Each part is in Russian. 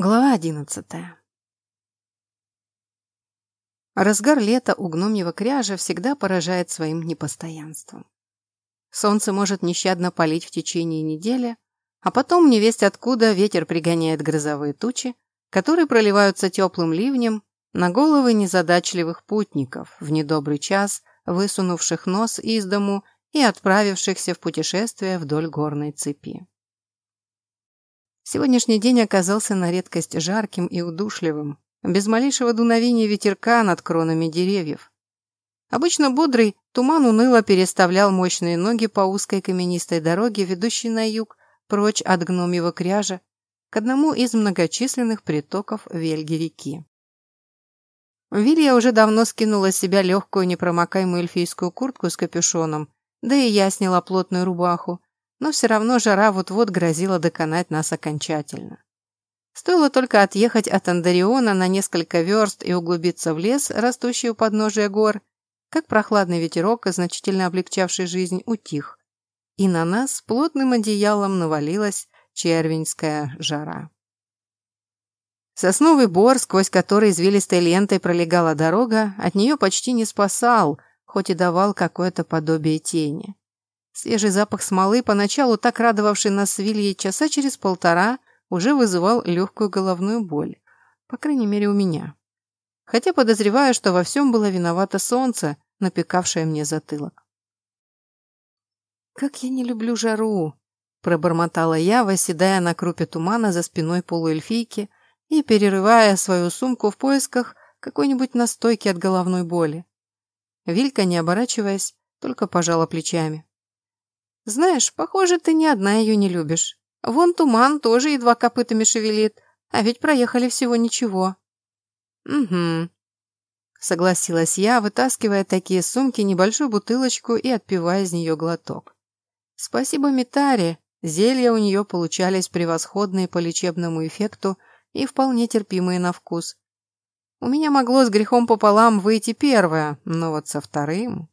Глава одиннадцатая. Разгар лета у гномьего кряжа всегда поражает своим непостоянством. Солнце может нещадно палить в течение недели, а потом невесть откуда ветер пригоняет грозовые тучи, которые проливаются теплым ливнем на головы незадачливых путников в недобрый час, высунувших нос из дому и отправившихся в путешествие вдоль горной цепи. Сегодняшний день оказался на редкость жарким и удушливым, без малейшего дуновения ветерка над кронами деревьев. Обычно бодрый туман уныло переставлял мощные ноги по узкой каменистой дороге, ведущей на юг, прочь от гномьего кряжа, к одному из многочисленных притоков Вельги-реки. Вилья уже давно скинула с себя легкую непромокаемую эльфийскую куртку с капюшоном, да и я сняла плотную рубаху, но все равно жара вот-вот грозила доконать нас окончательно. Стоило только отъехать от Андариона на несколько верст и углубиться в лес, растущий у подножия гор, как прохладный ветерок, значительно облегчавший жизнь, утих, и на нас плотным одеялом навалилась червеньская жара. Сосновый бор, сквозь который извилистой лентой пролегала дорога, от нее почти не спасал, хоть и давал какое-то подобие тени. Свежий запах смолы, поначалу так радовавший нас с Вильей часа через полтора, уже вызывал легкую головную боль. По крайней мере, у меня. Хотя подозреваю, что во всем было виновато солнце, напекавшее мне затылок. «Как я не люблю жару!» – пробормотала я, восседая на крупе тумана за спиной полуэльфийки и перерывая свою сумку в поисках какой-нибудь настойки от головной боли. Вилька, не оборачиваясь, только пожала плечами. Знаешь, похоже, ты ни одна ее не любишь. Вон туман тоже едва копытами шевелит, а ведь проехали всего ничего. Угу. Согласилась я, вытаскивая такие сумки, небольшую бутылочку и отпивая из нее глоток. Спасибо Митаре, зелья у нее получались превосходные по лечебному эффекту и вполне терпимые на вкус. У меня могло с грехом пополам выйти первое, но вот со вторым...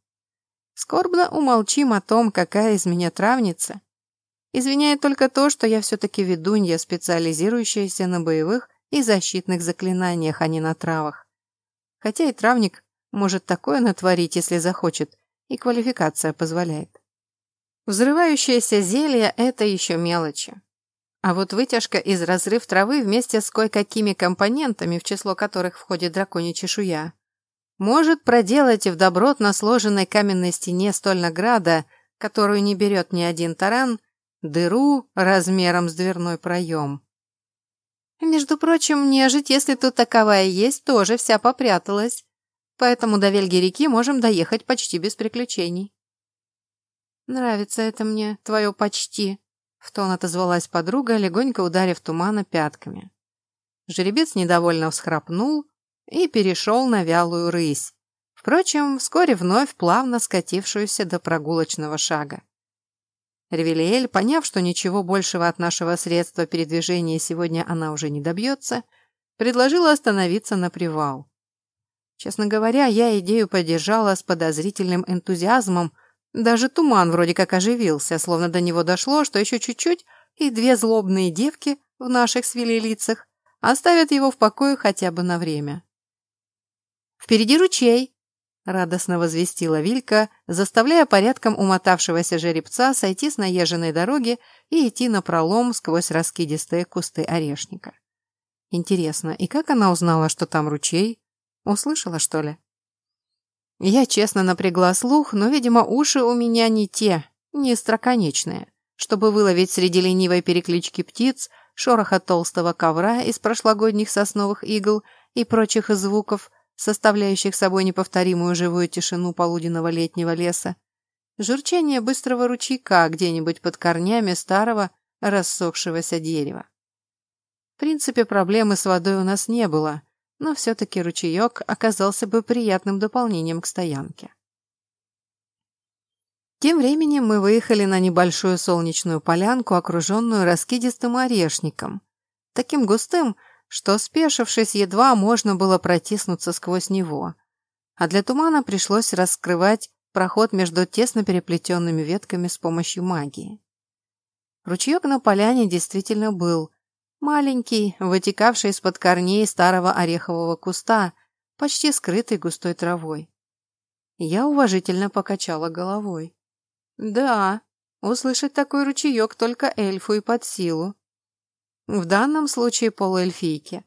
Скорбно умолчим о том, какая из меня травница. Извиняет только то, что я все-таки ведунья, специализирующаяся на боевых и защитных заклинаниях, а не на травах. Хотя и травник может такое натворить, если захочет, и квалификация позволяет. Взрывающееся зелье – это еще мелочи. А вот вытяжка из разрыв травы вместе с кое-какими компонентами, в число которых входит драконья чешуя, может проделать в добротно сложенной каменной стене стольнограда, которую не берет ни один таран, дыру размером с дверной проем. Между прочим, нежить, если тут таковая есть, тоже вся попряталась. Поэтому до Вельги реки можем доехать почти без приключений. Нравится это мне, твое почти, в тон отозвалась подруга, легонько ударив тумана пятками. Жеребец недовольно всхрапнул, и перешел на вялую рысь, впрочем, вскоре вновь плавно скатившуюся до прогулочного шага. Ревелиэль, поняв, что ничего большего от нашего средства передвижения сегодня она уже не добьется, предложила остановиться на привал. Честно говоря, я идею поддержала с подозрительным энтузиазмом, даже туман вроде как оживился, словно до него дошло, что еще чуть-чуть, и две злобные девки в наших свели лицах оставят его в покое хотя бы на время. «Впереди ручей!» — радостно возвестила Вилька, заставляя порядком умотавшегося жеребца сойти с наезженной дороги и идти напролом сквозь раскидистые кусты орешника. Интересно, и как она узнала, что там ручей? Услышала, что ли? Я честно напрягла слух, но, видимо, уши у меня не те, не строконечные, чтобы выловить среди ленивой переклички птиц, шороха толстого ковра из прошлогодних сосновых игл и прочих звуков, составляющих собой неповторимую живую тишину полуденного летнего леса, журчание быстрого ручейка где-нибудь под корнями старого рассохшегося дерева. В принципе, проблемы с водой у нас не было, но все-таки ручеек оказался бы приятным дополнением к стоянке. Тем временем мы выехали на небольшую солнечную полянку, окруженную раскидистым орешником, таким густым, что, спешившись, едва можно было протиснуться сквозь него, а для тумана пришлось раскрывать проход между тесно переплетенными ветками с помощью магии. Ручеек на поляне действительно был, Маленький, вытекавший из-под корней старого орехового куста, почти скрытый густой травой. Я уважительно покачала головой. Да, услышать такой ручеек только эльфу и под силу. В данном случае полуэльфийке.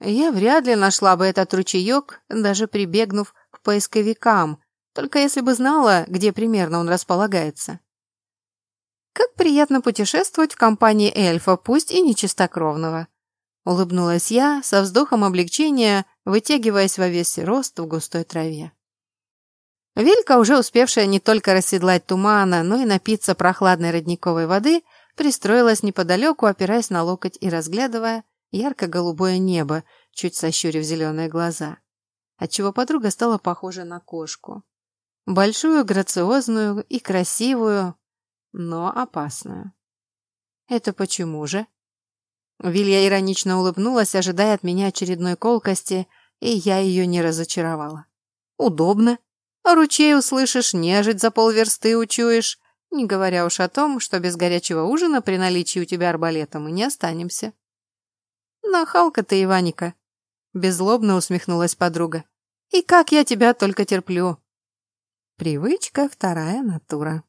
Я вряд ли нашла бы этот ручеек, даже прибегнув к поисковикам, только если бы знала, где примерно он располагается. Как приятно путешествовать в компании эльфа, пусть и не чистокровного. Улыбнулась я со вздохом облегчения, вытягиваясь во весь рост в густой траве. Вилька, уже успевшая не только расседлать тумана, но и напиться прохладной родниковой воды, пристроилась неподалеку, опираясь на локоть и разглядывая ярко-голубое небо, чуть сощурив зеленые глаза, отчего подруга стала похожа на кошку. Большую, грациозную и красивую, но опасную. «Это почему же?» Вилья иронично улыбнулась, ожидая от меня очередной колкости, и я ее не разочаровала. «Удобно. Ручей услышишь, нежить за полверсты учуешь, не говоря уж о том, что без горячего ужина при наличии у тебя арбалета мы не останемся. Нахалка ты, Иваника, беззлобно усмехнулась подруга. И как я тебя только терплю. Привычка вторая натура.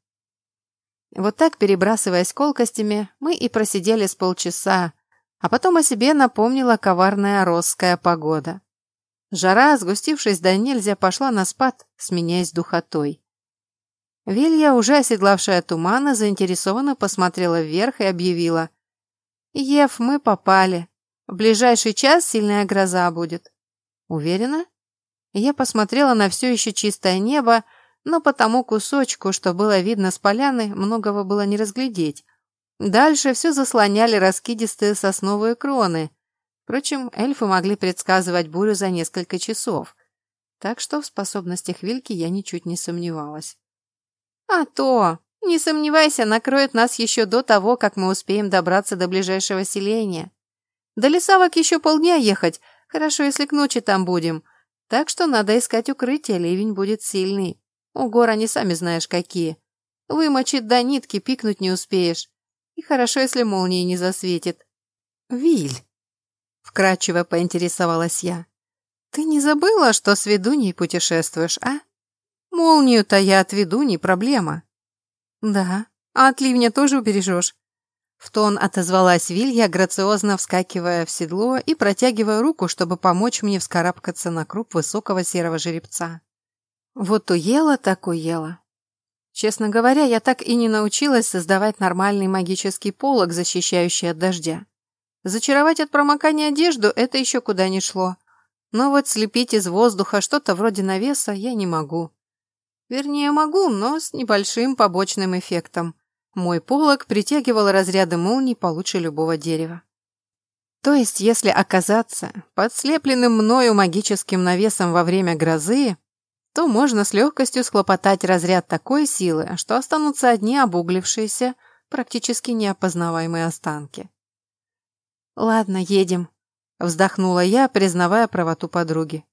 Вот так, перебрасываясь колкостями, мы и просидели с полчаса, а потом о себе напомнила коварная росская погода. Жара, сгустившись до нельзя, пошла на спад, сменяясь духотой. Вилья, уже оседлавшая тумана, заинтересованно посмотрела вверх и объявила. «Ев, мы попали. В ближайший час сильная гроза будет». «Уверена?» Я посмотрела на все еще чистое небо, но по тому кусочку, что было видно с поляны, многого было не разглядеть. Дальше все заслоняли раскидистые сосновые кроны. Впрочем, эльфы могли предсказывать бурю за несколько часов, так что в способностях Вильки я ничуть не сомневалась. «А то! Не сомневайся, накроет нас еще до того, как мы успеем добраться до ближайшего селения. До лесавок еще полдня ехать, хорошо, если к ночи там будем. Так что надо искать укрытие, ливень будет сильный. У гор они сами знаешь какие. Вымочит до нитки, пикнуть не успеешь. И хорошо, если молнии не засветит. Виль, вкрадчиво поинтересовалась я. Ты не забыла, что с ведуньей путешествуешь, а? Молнию-то я отведу, не проблема. Да, а от ливня тоже убережешь. В тон отозвалась Вилья, грациозно вскакивая в седло и протягивая руку, чтобы помочь мне вскарабкаться на круп высокого серого жеребца. Вот уела так уела. Честно говоря, я так и не научилась создавать нормальный магический полог, защищающий от дождя. Зачаровать от промокания одежду – это еще куда ни шло. Но вот слепить из воздуха что-то вроде навеса я не могу. Вернее, могу, но с небольшим побочным эффектом. Мой полог притягивал разряды молний получше любого дерева. То есть, если оказаться подслепленным мною магическим навесом во время грозы, то можно с легкостью схлопотать разряд такой силы, что останутся одни обуглившиеся, практически неопознаваемые останки. «Ладно, едем», — вздохнула я, признавая правоту подруги.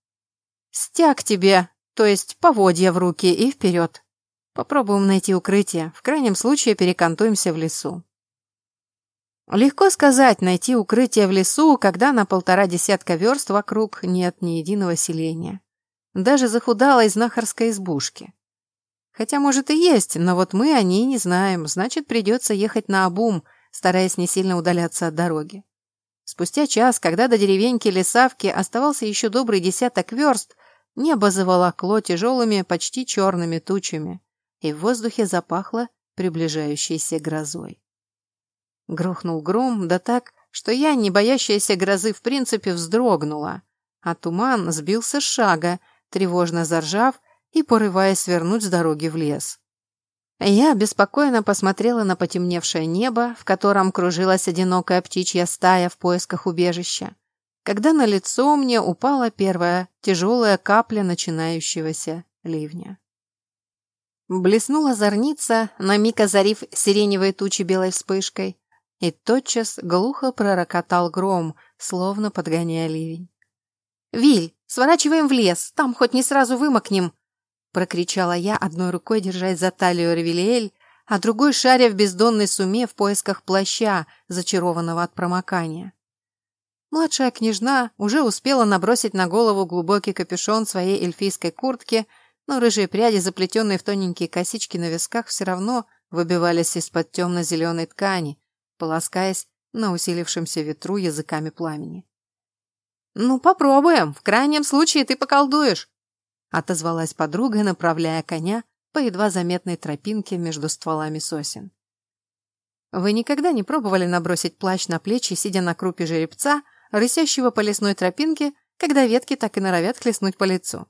«Стяг тебе!» То есть поводья в руки и вперед. Попробуем найти укрытие, в крайнем случае перекантуемся в лесу. Легко сказать, найти укрытие в лесу, когда на полтора десятка верст вокруг нет ни единого селения. Даже захудалой знахарской избушки. Хотя, может, и есть, но вот мы о ней не знаем, значит, придется ехать на обум, стараясь не сильно удаляться от дороги. Спустя час, когда до деревеньки Лесавки оставался еще добрый десяток верст, Небо заволокло тяжелыми, почти черными тучами, и в воздухе запахло приближающейся грозой. Грохнул гром, да так, что я, не боящаяся грозы, в принципе вздрогнула, а туман сбился с шага, тревожно заржав и порываясь свернуть с дороги в лес. Я беспокойно посмотрела на потемневшее небо, в котором кружилась одинокая птичья стая в поисках убежища когда на лицо мне упала первая тяжелая капля начинающегося ливня. Блеснула зорница, на миг озарив сиреневые тучи белой вспышкой, и тотчас глухо пророкотал гром, словно подгоняя ливень. «Виль, сворачиваем в лес, там хоть не сразу вымокнем!» прокричала я, одной рукой держась за талию Ревелиэль, а другой шаря в бездонной суме в поисках плаща, зачарованного от промокания. Младшая княжна уже успела набросить на голову глубокий капюшон своей эльфийской куртки, но рыжие пряди, заплетенные в тоненькие косички на висках, все равно выбивались из-под темно-зеленой ткани, полоскаясь на усилившемся ветру языками пламени. «Ну, попробуем. В крайнем случае ты поколдуешь», — отозвалась подруга, направляя коня по едва заметной тропинке между стволами сосен. Вы никогда не пробовали набросить плащ на плечи, сидя на крупе жеребца, рысящего по лесной тропинке, когда ветки так и норовят хлестнуть по лицу?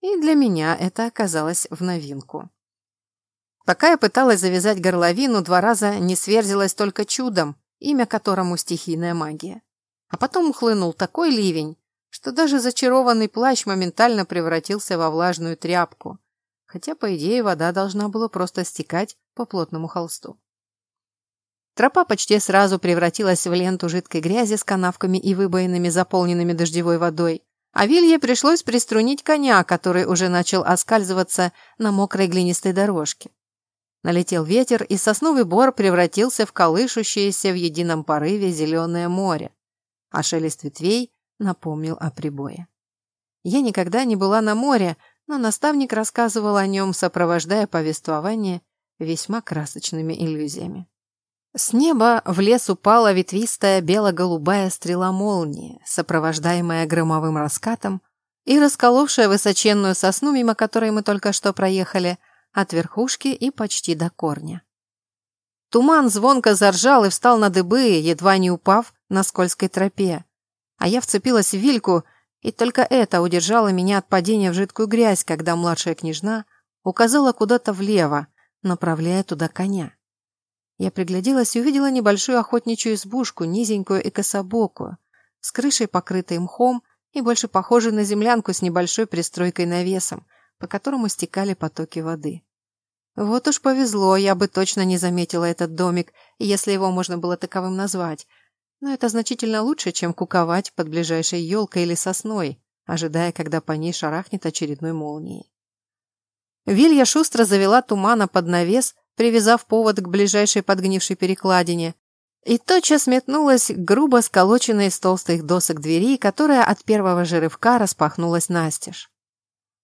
И для меня это оказалось в новинку. Пока я пыталась завязать горловину, два раза не сверзилась только чудом, имя которому стихийная магия. А потом ухлынул такой ливень, что даже зачарованный плащ моментально превратился во влажную тряпку, хотя, по идее, вода должна была просто стекать по плотному холсту. Тропа почти сразу превратилась в ленту жидкой грязи с канавками и выбоинами, заполненными дождевой водой, а Вилье пришлось приструнить коня, который уже начал оскальзываться на мокрой глинистой дорожке. Налетел ветер, и сосновый бор превратился в колышущееся в едином порыве зеленое море, а шелест ветвей напомнил о прибое. Я никогда не была на море, но наставник рассказывал о нем, сопровождая повествование весьма красочными иллюзиями. С неба в лес упала ветвистая бело-голубая стрела молнии, сопровождаемая громовым раскатом и расколовшая высоченную сосну, мимо которой мы только что проехали, от верхушки и почти до корня. Туман звонко заржал и встал на дыбы, едва не упав на скользкой тропе, а я вцепилась в вильку и только это удержало меня от падения в жидкую грязь, когда младшая княжна указала куда-то влево, направляя туда коня. Я пригляделась и увидела небольшую охотничью избушку, низенькую и кособокую, с крышей, покрытой мхом и больше похожей на землянку с небольшой пристройкой навесом, по которому стекали потоки воды. Вот уж повезло, я бы точно не заметила этот домик, если его можно было таковым назвать, но это значительно лучше, чем куковать под ближайшей елкой или сосной, ожидая, когда по ней шарахнет очередной молнией. Вилья шустро завела тумана под навес, привязав повод к ближайшей подгнившей перекладине, и тотчас метнулась грубо сколоченной из толстых досок двери, которая от первого же рывка распахнулась настежь.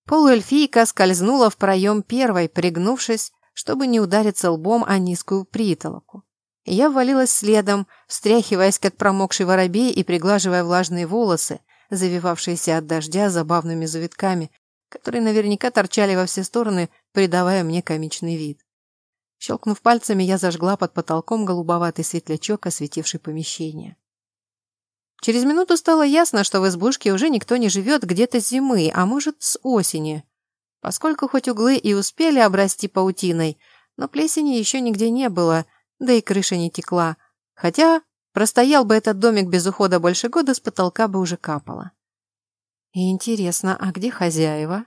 Полуэльфийка скользнула в проем первой, пригнувшись, чтобы не удариться лбом о низкую притолоку. Я ввалилась следом, встряхиваясь, как промокший воробей, и приглаживая влажные волосы, завивавшиеся от дождя забавными завитками, которые наверняка торчали во все стороны, придавая мне комичный вид. Щелкнув пальцами, я зажгла под потолком голубоватый светлячок, осветивший помещение. Через минуту стало ясно, что в избушке уже никто не живет где-то с зимы, а может, с осени. Поскольку хоть углы и успели обрасти паутиной, но плесени еще нигде не было – да и крыша не текла. Хотя простоял бы этот домик без ухода больше года, с потолка бы уже капало. Интересно, а где хозяева?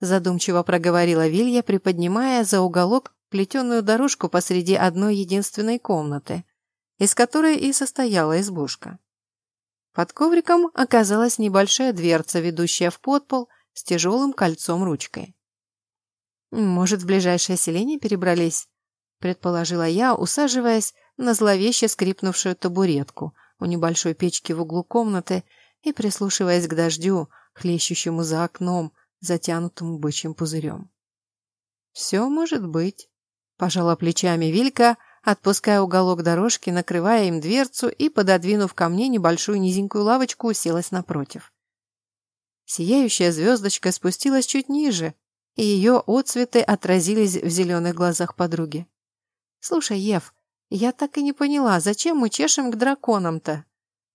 Задумчиво проговорила Вилья, приподнимая за уголок плетеную дорожку посреди одной единственной комнаты, из которой и состояла избушка. Под ковриком оказалась небольшая дверца, ведущая в подпол с тяжелым кольцом-ручкой. Может, в ближайшее селение перебрались? предположила я, усаживаясь на зловеще скрипнувшую табуретку у небольшой печки в углу комнаты и прислушиваясь к дождю, хлещущему за окном, затянутому бычьим пузырем. «Все может быть», — пожала плечами Вилька, отпуская уголок дорожки, накрывая им дверцу и, пододвинув ко мне небольшую низенькую лавочку, уселась напротив. Сияющая звездочка спустилась чуть ниже, и ее отцветы отразились в зеленых глазах подруги. «Слушай, Ев, я так и не поняла, зачем мы чешем к драконам-то?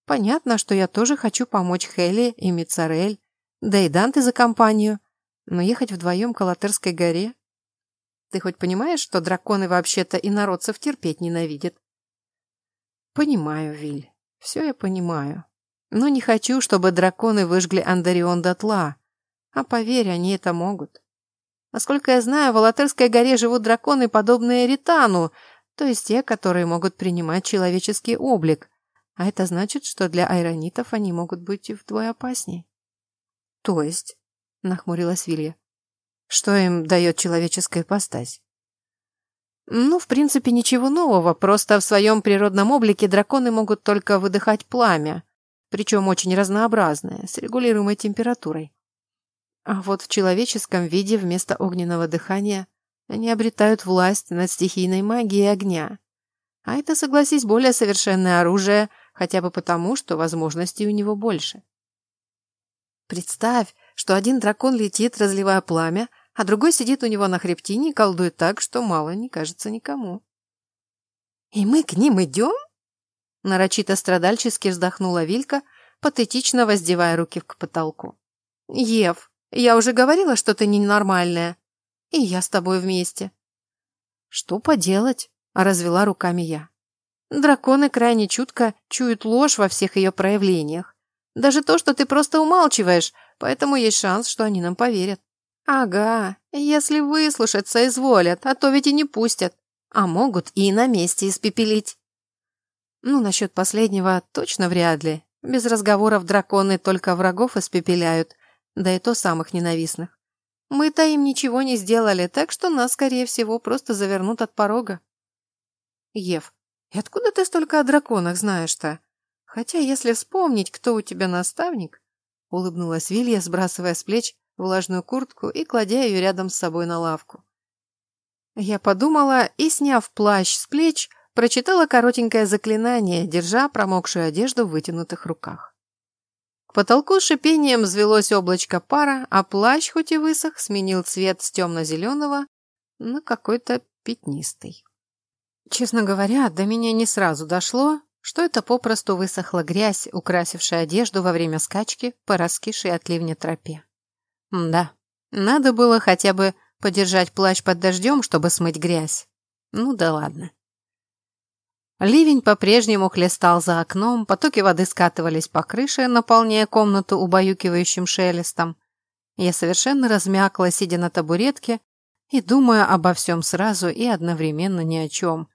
Понятно, что я тоже хочу помочь Хелли и Мицарель, да и Данте за компанию, но ехать вдвоем к Алатерской горе? Ты хоть понимаешь, что драконы вообще-то и народцев терпеть ненавидят?» «Понимаю, Виль, все я понимаю. Но не хочу, чтобы драконы выжгли Андарион дотла. А поверь, они это могут. Насколько я знаю, в Алатерской горе живут драконы, подобные Ритану, то есть те, которые могут принимать человеческий облик. А это значит, что для айронитов они могут быть вдвое опаснее. То есть, нахмурилась Вилья, что им дает человеческая ипостась? Ну, в принципе, ничего нового, просто в своем природном облике драконы могут только выдыхать пламя, причем очень разнообразное, с регулируемой температурой. А вот в человеческом виде вместо огненного дыхания они обретают власть над стихийной магией огня. А это, согласись, более совершенное оружие, хотя бы потому, что возможностей у него больше. Представь, что один дракон летит, разливая пламя, а другой сидит у него на хребтине и колдует так, что мало не кажется никому. «И мы к ним идем?» Нарочито страдальчески вздохнула Вилька, патетично воздевая руки к потолку. «Ев, я уже говорила, что ты ненормальная. И я с тобой вместе». «Что поделать?» – развела руками я. Драконы крайне чутко чуют ложь во всех ее проявлениях. Даже то, что ты просто умалчиваешь, поэтому есть шанс, что они нам поверят. Ага, если выслушаться изволят, а то ведь и не пустят. А могут и на месте испепелить. Ну, насчет последнего точно вряд ли. Без разговоров драконы только врагов испепеляют, да и то самых ненавистных. Мы-то им ничего не сделали, так что нас, скорее всего, просто завернут от порога. Ев, и откуда ты столько о драконах знаешь-то? Хотя, если вспомнить, кто у тебя наставник, улыбнулась Вилья, сбрасывая с плеч влажную куртку и кладя ее рядом с собой на лавку. Я подумала и, сняв плащ с плеч, прочитала коротенькое заклинание, держа промокшую одежду в вытянутых руках. К потолку шипением взвелось облачко пара, а плащ, хоть и высох, сменил цвет с темно-зеленого на какой-то пятнистый. Честно говоря, до меня не сразу дошло, что это попросту высохла грязь, украсившая одежду во время скачки по раскисшей от ливня тропе. Да, надо было хотя бы подержать плащ под дождем, чтобы смыть грязь. Ну да ладно. Ливень по-прежнему хлестал за окном, потоки воды скатывались по крыше, наполняя комнату убаюкивающим шелестом. Я совершенно размякла, сидя на табуретке и думая обо всем сразу и одновременно ни о чем,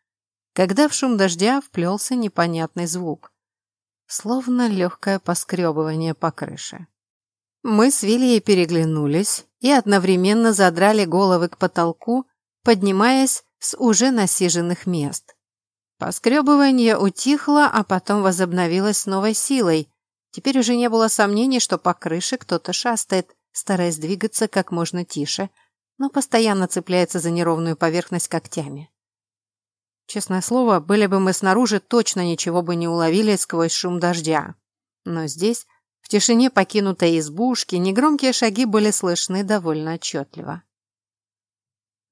когда в шум дождя вплелся непонятный звук, словно легкое поскребывание по крыше. Мы с Вильей переглянулись и одновременно задрали головы к потолку, поднимаясь с уже насиженных мест. Поскребывание утихло, а потом возобновилось с новой силой. Теперь уже не было сомнений, что по крыше кто-то шастает, стараясь двигаться как можно тише, но постоянно цепляется за неровную поверхность когтями. Честное слово, были бы мы снаружи, точно ничего бы не уловили сквозь шум дождя. Но здесь, в тишине покинутой избушки, негромкие шаги были слышны довольно отчетливо.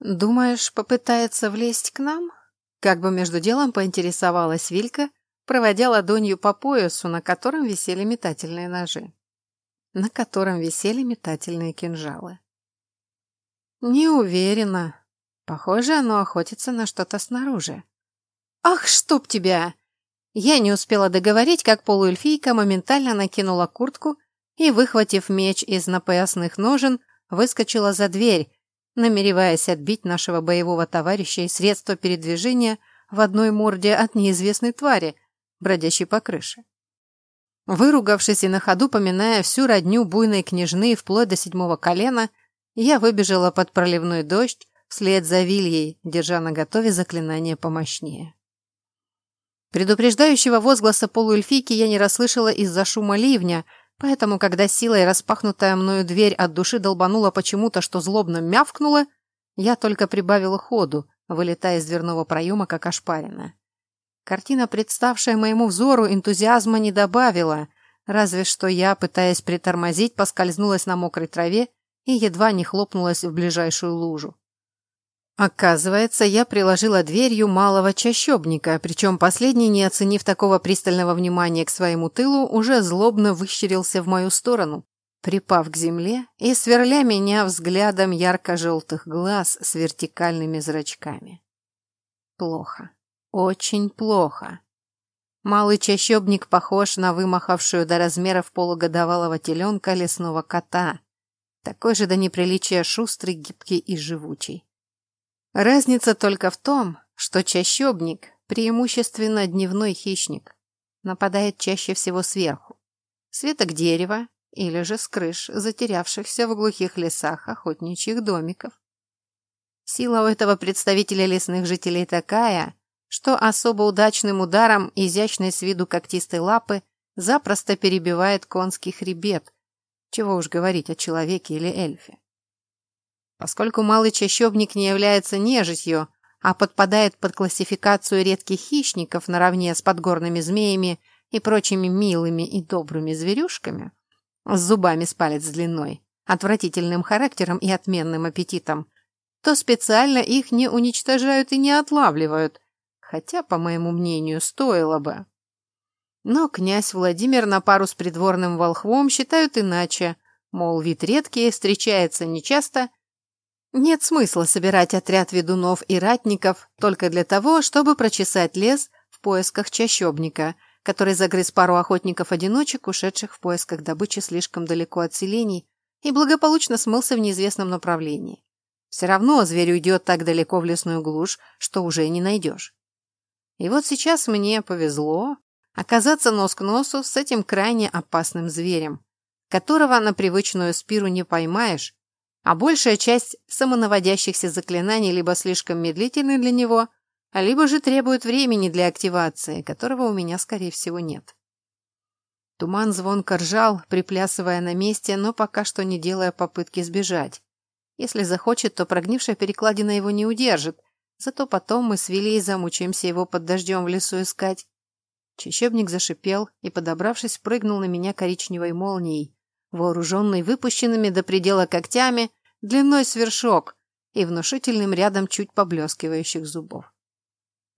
«Думаешь, попытается влезть к нам?» Как бы между делом поинтересовалась Вилька, проводя ладонью по поясу, на котором висели метательные ножи. На котором висели метательные кинжалы. Не уверена. Похоже, оно охотится на что-то снаружи. «Ах, чтоб тебя!» Я не успела договорить, как полуэльфийка моментально накинула куртку и, выхватив меч из напоясных ножен, выскочила за дверь, намереваясь отбить нашего боевого товарища и средства передвижения в одной морде от неизвестной твари, бродящей по крыше. Выругавшись и на ходу поминая всю родню буйной княжны вплоть до седьмого колена, я выбежала под проливной дождь вслед за Вильей, держа на готове заклинание помощнее. Предупреждающего возгласа полуэльфийки я не расслышала из-за шума ливня – Поэтому, когда силой распахнутая мною дверь от души долбанула почему-то, что злобно мявкнула, я только прибавила ходу, вылетая из дверного проема, как ошпаренная. Картина, представшая моему взору, энтузиазма не добавила, разве что я, пытаясь притормозить, поскользнулась на мокрой траве и едва не хлопнулась в ближайшую лужу. Оказывается, я приложила дверью малого чащобника, причем последний, не оценив такого пристального внимания к своему тылу, уже злобно выщерился в мою сторону, припав к земле и сверля меня взглядом ярко-желтых глаз с вертикальными зрачками. Плохо. Очень плохо. Малый чащобник похож на вымахавшую до размеров полугодовалого теленка лесного кота, такой же до неприличия шустрый, гибкий и живучий. Разница только в том, что чащобник преимущественно дневной хищник, нападает чаще всего сверху, с веток дерева или же с крыш затерявшихся в глухих лесах охотничьих домиков. Сила у этого представителя лесных жителей такая, что особо удачным ударом изящной с виду когтистой лапы запросто перебивает конский хребет, чего уж говорить о человеке или эльфе. Поскольку малый чащобник не является нежитью, а подпадает под классификацию редких хищников наравне с подгорными змеями и прочими милыми и добрыми зверюшками, с зубами с палец длиной, отвратительным характером и отменным аппетитом, то специально их не уничтожают и не отлавливают, хотя, по моему мнению, стоило бы. Но князь Владимир на пару с придворным волхвом считают иначе, мол, вид редкий, встречается нечасто. Нет смысла собирать отряд ведунов и ратников только для того, чтобы прочесать лес в поисках чащобника, который загрыз пару охотников-одиночек, ушедших в поисках добычи слишком далеко от селений, и благополучно смылся в неизвестном направлении. Все равно зверь уйдет так далеко в лесную глушь, что уже не найдешь. И вот сейчас мне повезло оказаться нос к носу с этим крайне опасным зверем, которого на привычную спиру не поймаешь, а большая часть самонаводящихся заклинаний либо слишком медлительны для него, либо же требует времени для активации, которого у меня, скорее всего, нет. Туман звонко ржал, приплясывая на месте, но пока что не делая попытки сбежать. Если захочет, то прогнившая перекладина его не удержит, Зато потом мы с Вилей замучаемся его под дождем в лесу искать. Чащебник зашипел и, подобравшись, прыгнул на меня коричневой молнией, вооруженный выпущенными до предела когтями, длиной свершок и внушительным рядом чуть поблескивающих зубов.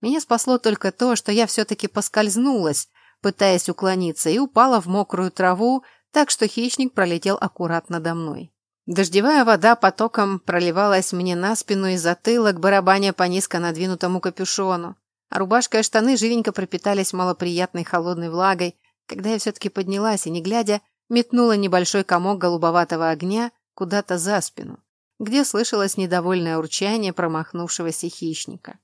Меня спасло только то, что я все-таки поскользнулась, пытаясь уклониться, и упала в мокрую траву, так что хищник пролетел аккуратно до мной. Дождевая вода потоком проливалась мне на спину и затылок, барабаня по низко надвинутому капюшону. А рубашка и штаны живенько пропитались малоприятной холодной влагой, когда я все-таки поднялась и, не глядя, метнула небольшой комок голубоватого огня куда-то за спину, где слышалось недовольное урчание промахнувшегося хищника.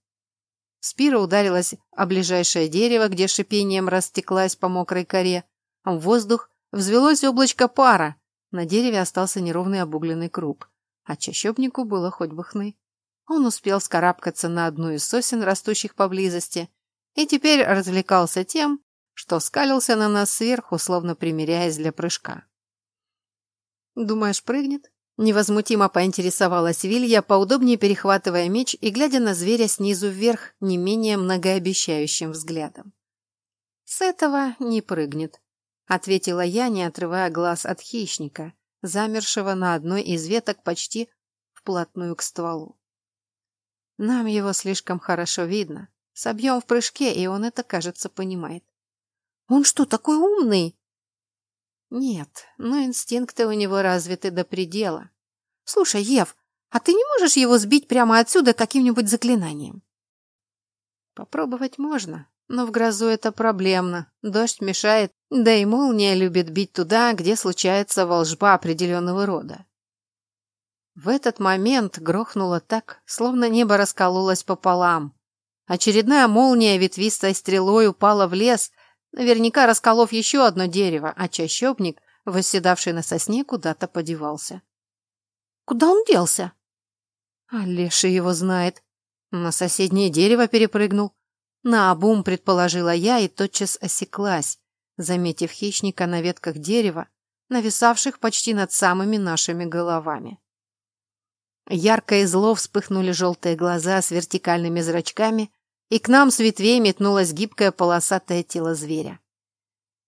Спира ударилась о ближайшее дерево, где шипением растеклась по мокрой коре, в воздух взвелось облачко пара, на дереве остался неровный обугленный круг, а чащобнику было хоть бы хны. Он успел скарабкаться на одну из сосен, растущих поблизости, и теперь развлекался тем, что скалился на нас сверху, словно примиряясь для прыжка. «Думаешь, прыгнет?» Невозмутимо поинтересовалась Вилья, поудобнее перехватывая меч и глядя на зверя снизу вверх не менее многообещающим взглядом. «С этого не прыгнет», ответила я, не отрывая глаз от хищника, замершего на одной из веток почти вплотную к стволу. Нам его слишком хорошо видно. Собьем в прыжке, и он это, кажется, понимает. Он что, такой умный? Нет, но инстинкты у него развиты до предела. Слушай, Ев, а ты не можешь его сбить прямо отсюда каким-нибудь заклинанием? Попробовать можно, но в грозу это проблемно. Дождь мешает, да и молния любит бить туда, где случается волжба определенного рода. В этот момент грохнуло так, словно небо раскололось пополам. Очередная молния ветвистой стрелой упала в лес, наверняка расколов еще одно дерево, а чащобник, восседавший на сосне, куда-то подевался. Куда он делся? А леший его знает. На соседнее дерево перепрыгнул. На обум предположила я и тотчас осеклась, заметив хищника на ветках дерева, нависавших почти над самыми нашими головами. Ярко и зло вспыхнули желтые глаза с вертикальными зрачками, и к нам с ветвей метнулось гибкое полосатое тело зверя.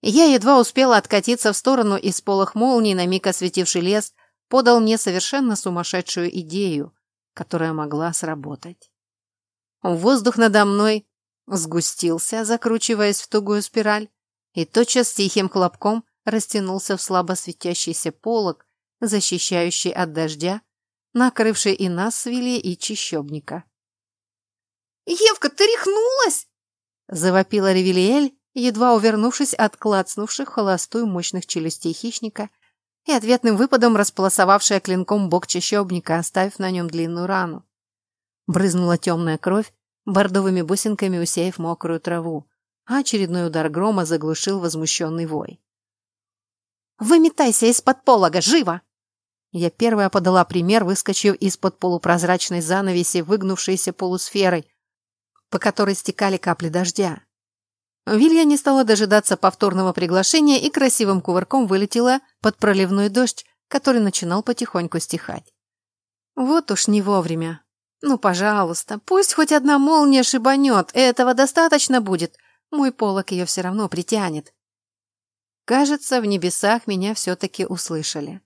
Я едва успела откатиться в сторону, и сполох молнии, на миг осветивший лес, подал мне совершенно сумасшедшую идею, которая могла сработать. Воздух надо мной сгустился, закручиваясь в тугую спираль, и тотчас тихим хлопком растянулся в слабо светящийся полог, защищающий от дождя, накрывший и нас с Вилли, и чищобника. «Евка, ты рехнулась?» — завопила Ревелиэль, едва увернувшись от клацнувших холостую мощных челюстей хищника и ответным выпадом располосовавшая клинком бок чащобника, оставив на нем длинную рану. Брызнула темная кровь, бордовыми бусинками усеяв мокрую траву, а очередной удар грома заглушил возмущенный вой. «Выметайся из-под полога, живо!» Я первая подала пример, выскочив из-под полупрозрачной занавеси, выгнувшейся полусферой, по которой стекали капли дождя. Вилья не стала дожидаться повторного приглашения и красивым кувырком вылетела под проливной дождь, который начинал потихоньку стихать. Вот уж не вовремя. Ну, пожалуйста, пусть хоть одна молния шибанет, этого достаточно будет. Мой полок ее все равно притянет. Кажется, в небесах меня все-таки услышали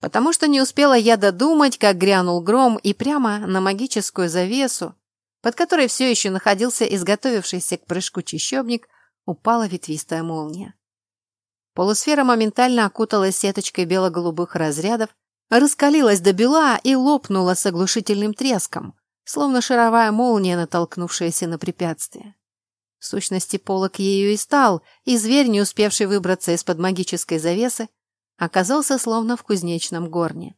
потому что не успела я додумать, как грянул гром, и прямо на магическую завесу, под которой все еще находился изготовившийся к прыжку чищобник, упала ветвистая молния. Полусфера моментально окуталась сеточкой бело-голубых разрядов, раскалилась до бела и лопнула с оглушительным треском, словно шаровая молния, натолкнувшаяся на препятствие. В сущности, полок ею и стал, и зверь, не успевший выбраться из-под магической завесы, оказался словно в кузнечном горне.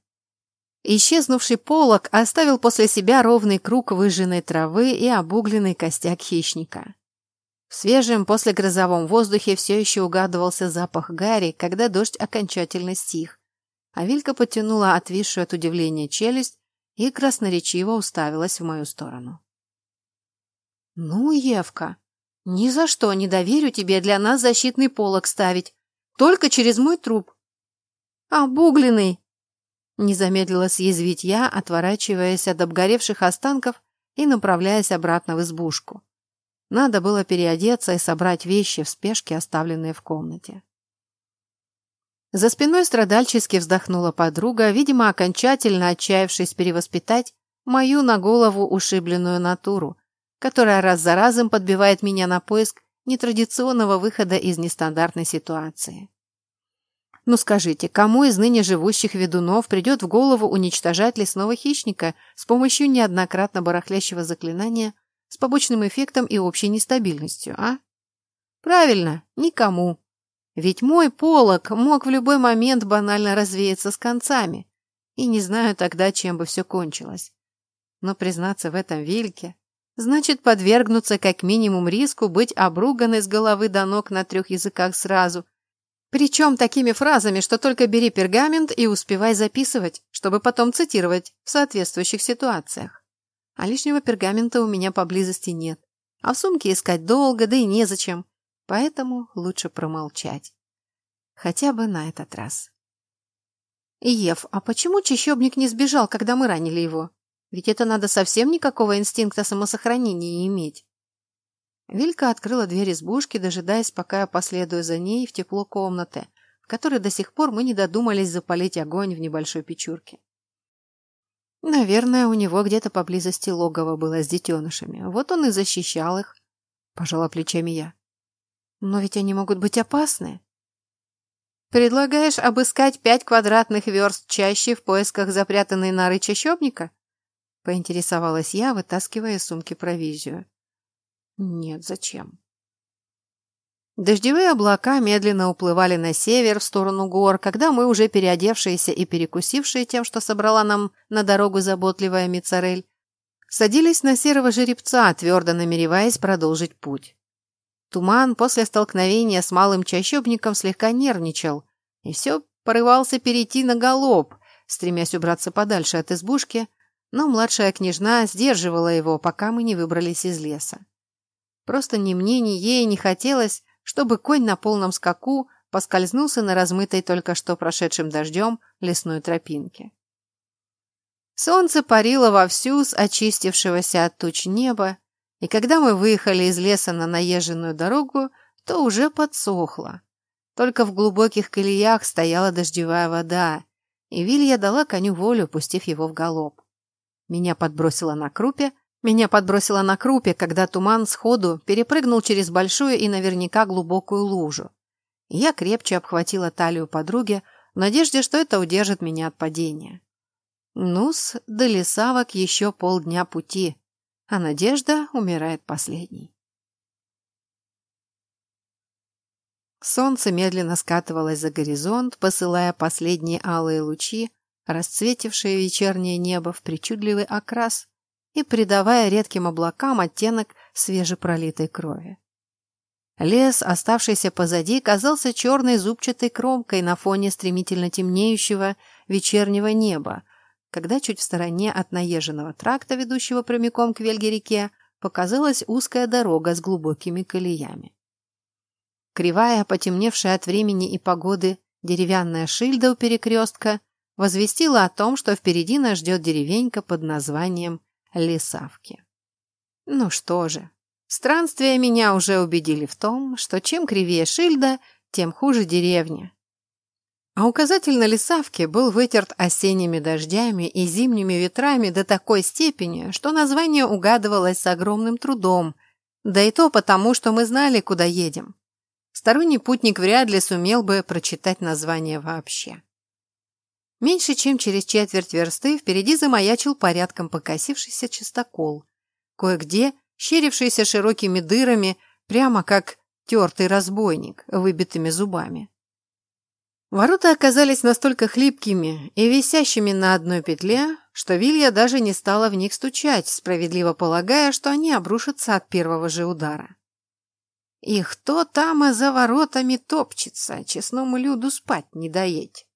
Исчезнувший полог оставил после себя ровный круг выжженной травы и обугленный костяк хищника. В свежем послегрозовом воздухе все еще угадывался запах гари, когда дождь окончательно стих, а Вилька потянула отвисшую от удивления челюсть и красноречиво уставилась в мою сторону. «Ну, Евка, ни за что не доверю тебе для нас защитный полог ставить, только через мой труп. «Обугленный!» Не замедлила съязвить я, отворачиваясь от обгоревших останков и направляясь обратно в избушку. Надо было переодеться и собрать вещи в спешке, оставленные в комнате. За спиной страдальчески вздохнула подруга, видимо, окончательно отчаявшись перевоспитать мою на голову ушибленную натуру, которая раз за разом подбивает меня на поиск нетрадиционного выхода из нестандартной ситуации. Ну скажите, кому из ныне живущих ведунов придет в голову уничтожать лесного хищника с помощью неоднократно барахлящего заклинания с побочным эффектом и общей нестабильностью, а? Правильно, никому. Ведь мой полог мог в любой момент банально развеяться с концами. И не знаю тогда, чем бы все кончилось. Но признаться в этом Вильке значит подвергнуться как минимум риску быть обруганной с головы до ног на трех языках сразу – причем такими фразами, что только бери пергамент и успевай записывать, чтобы потом цитировать в соответствующих ситуациях. А лишнего пергамента у меня поблизости нет. А в сумке искать долго, да и незачем. Поэтому лучше промолчать. Хотя бы на этот раз. Ев, а почему чащобник не сбежал, когда мы ранили его? Ведь это надо совсем никакого инстинкта самосохранения иметь. Вилька открыла дверь избушки, дожидаясь, пока я последую за ней в тепло комнаты, в которой до сих пор мы не додумались запалить огонь в небольшой печурке. Наверное, у него где-то поблизости логово было с детенышами. Вот он и защищал их, — пожала плечами я. Но ведь они могут быть опасны. Предлагаешь обыскать пять квадратных верст чаще в поисках запрятанной норы чащобника? Поинтересовалась я, вытаскивая из сумки провизию. Нет, зачем? Дождевые облака медленно уплывали на север, в сторону гор, когда мы, уже переодевшиеся и перекусившие тем, что собрала нам на дорогу заботливая Мицарель, садились на серого жеребца, твердо намереваясь продолжить путь. Туман после столкновения с малым чащобником слегка нервничал, и все порывался перейти на галоп, стремясь убраться подальше от избушки, но младшая княжна сдерживала его, пока мы не выбрались из леса. Просто ни мне, ни ей не хотелось, чтобы конь на полном скаку поскользнулся на размытой только что прошедшим дождем лесной тропинке. Солнце парило вовсю с очистившегося от туч неба, и когда мы выехали из леса на наезженную дорогу, то уже подсохло. Только в глубоких колеях стояла дождевая вода, и Вилья дала коню волю, пустив его в галоп. Меня подбросило на крупе, меня подбросило на крупе, когда туман сходу перепрыгнул через большую и наверняка глубокую лужу. я крепче обхватила талию подруги в надежде, что это удержит меня от падения. Ну-с, до лесавок еще полдня пути, а надежда умирает последней. Солнце медленно скатывалось за горизонт, посылая последние алые лучи, расцветившие вечернее небо в причудливый окрас, и придавая редким облакам оттенок свежепролитой крови. Лес, оставшийся позади, казался черной зубчатой кромкой на фоне стремительно темнеющего вечернего неба, когда чуть в стороне от наезженного тракта, ведущего прямиком к Вельге-реке, показалась узкая дорога с глубокими колеями. Кривая, потемневшая от времени и погоды, деревянная шильда у перекрестка возвестила о том, что впереди нас ждет деревенька под названием Лесавки. Ну что же, странствия меня уже убедили в том, что чем кривее шильда, тем хуже деревня. А указатель на Лесавке был вытерт осенними дождями и зимними ветрами до такой степени, что название угадывалось с огромным трудом, да и то потому, что мы знали, куда едем. Сторонний путник вряд ли сумел бы прочитать название вообще. Меньше чем через четверть версты впереди замаячил порядком покосившийся чистокол, кое-где щерившийся широкими дырами, прямо как тертый разбойник, выбитыми зубами. Ворота оказались настолько хлипкими и висящими на одной петле, что Вилья даже не стала в них стучать, справедливо полагая, что они обрушатся от первого же удара. И кто там и за воротами топчется, честному люду спать не доедь.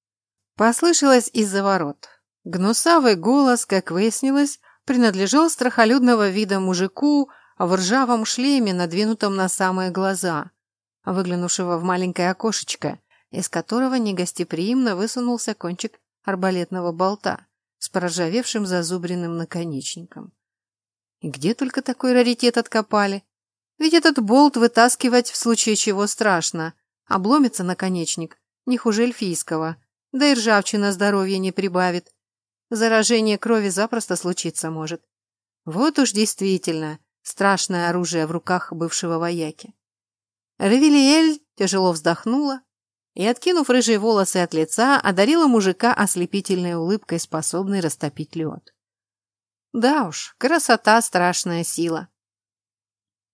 Послышалось из-за ворот. Гнусавый голос, как выяснилось, принадлежал страхолюдного вида мужику в ржавом шлеме, надвинутом на самые глаза, выглянувшего в маленькое окошечко, из которого негостеприимно высунулся кончик арбалетного болта с проржавевшим зазубренным наконечником. И где только такой раритет откопали? Ведь этот болт вытаскивать в случае чего страшно. Обломится наконечник, не хуже эльфийского, да и ржавчина здоровья не прибавит. Заражение крови запросто случиться может. Вот уж действительно страшное оружие в руках бывшего вояки. Ревелиэль тяжело вздохнула и, откинув рыжие волосы от лица, одарила мужика ослепительной улыбкой, способной растопить лед. Да уж, красота – страшная сила.